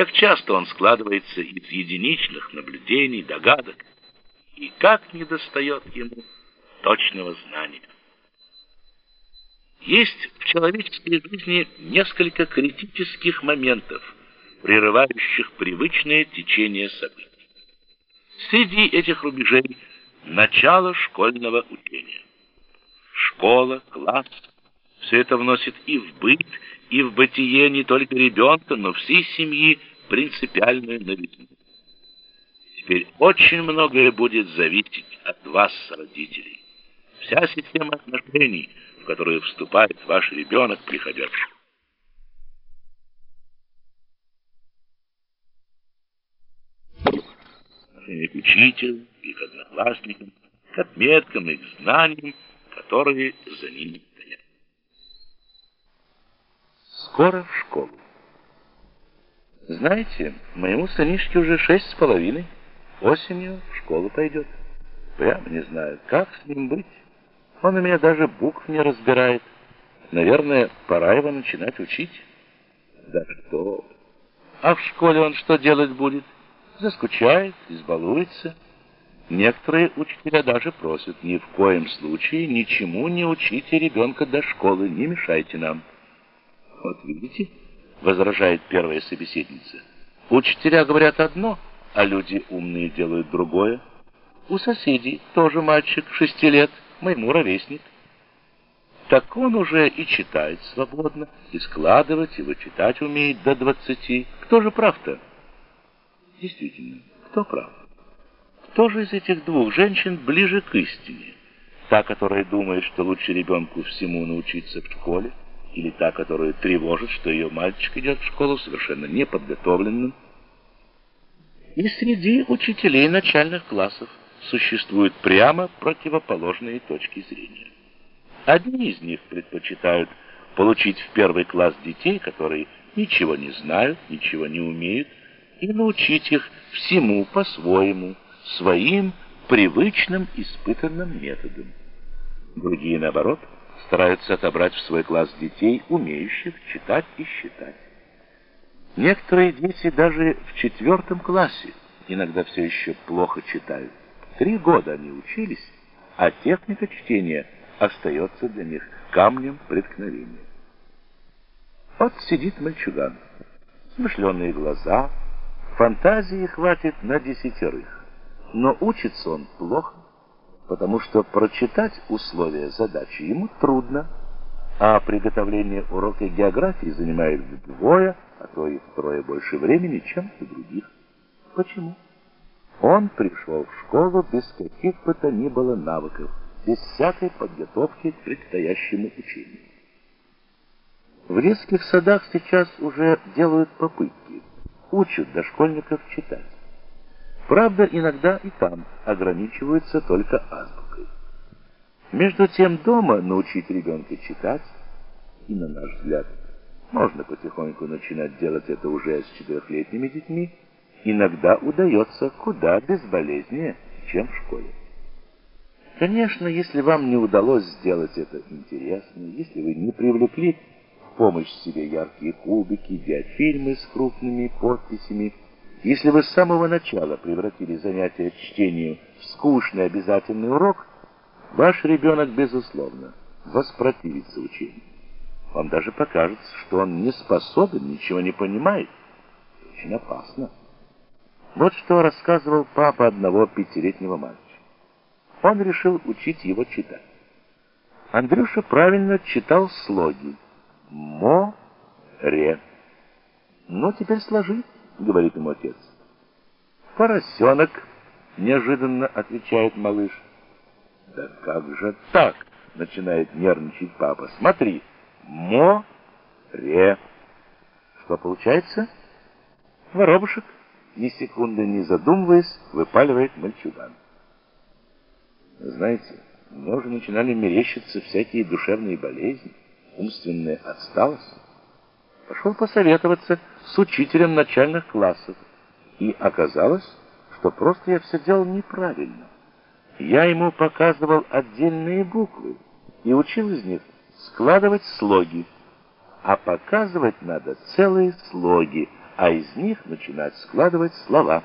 как часто он складывается из единичных наблюдений, догадок, и как недостает ему точного знания. Есть в человеческой жизни несколько критических моментов, прерывающих привычное течение событий. Среди этих рубежей начало школьного учения. Школа, класс – все это вносит и в быт, и в бытие не только ребенка, но всей семьи принципиальную новизну. Теперь очень многое будет зависеть от вас, родителей. Вся система отношений, в которую вступает ваш ребенок, приходя в школу. К учителю и к одноклассникам, к отметкам и к знаниям, которые за ними стоят. Скоро в школу. Знаете, моему сынишке уже шесть с половиной. Осенью в школу пойдет. Прямо не знаю, как с ним быть. Он у меня даже букв не разбирает. Наверное, пора его начинать учить. Да что? А в школе он что делать будет? Заскучает, избалуется. Некоторые учителя даже просят, ни в коем случае ничему не учите ребенка до школы, не мешайте нам. Вот видите, возражает первая собеседница. Учителя говорят одно, а люди умные делают другое. У соседей тоже мальчик шести лет, моему ровесник. Так он уже и читает свободно, и складывать, и вычитать умеет до двадцати. Кто же прав-то? Действительно, кто прав? Кто же из этих двух женщин ближе к истине? Та, которая думает, что лучше ребенку всему научиться в школе, или та, которая тревожит, что ее мальчик идет в школу совершенно неподготовленным? И среди учителей начальных классов существуют прямо противоположные точки зрения. Одни из них предпочитают получить в первый класс детей, которые ничего не знают, ничего не умеют, и научить их всему по-своему, своим привычным испытанным методом. Другие, наоборот, стараются отобрать в свой класс детей, умеющих читать и считать. Некоторые дети даже в четвертом классе иногда все еще плохо читают. Три года они учились, а техника чтения остается для них камнем преткновения. Вот сидит мальчуган, смышленые глаза, фантазии хватит на десятерых. Но учится он плохо, потому что прочитать условия задачи ему трудно, а приготовление урока географии занимает вдвое, а то и втрое больше времени, чем у других. Почему? Он пришел в школу без каких бы то ни было навыков, без всякой подготовки к предстоящему учению. В детских садах сейчас уже делают попытки, учат дошкольников читать. Правда, иногда и там ограничиваются только азбукой. Между тем дома научить ребенка читать, и на наш взгляд, можно потихоньку начинать делать это уже с четырехлетними детьми, иногда удается куда безболезнее, чем в школе. Конечно, если вам не удалось сделать это интересно, если вы не привлекли в помощь себе яркие кубики, диафильмы с крупными подписями, если вы с самого начала превратили занятие чтению в скучный обязательный урок, ваш ребенок, безусловно, воспротивится учению. Вам даже покажется, что он не способен, ничего не понимает. Очень опасно. Вот что рассказывал папа одного пятилетнего мальчика. Он решил учить его читать. Андрюша правильно читал слоги. Мо-ре. Ну, теперь сложи говорит ему отец. Поросенок, неожиданно отвечает малыш. Да как же так? Начинает нервничать папа. Смотри, море. Что получается? Воробушек, ни секунды не задумываясь, выпаливает мальчуган. Знаете, мне уже начинали мерещиться всякие душевные болезни, умственная отсталость. Пошел посоветоваться с учителем начальных классов. И оказалось, что просто я все делал неправильно. Я ему показывал отдельные буквы и учил из них складывать слоги. А показывать надо целые слоги, а из них начинать складывать слова.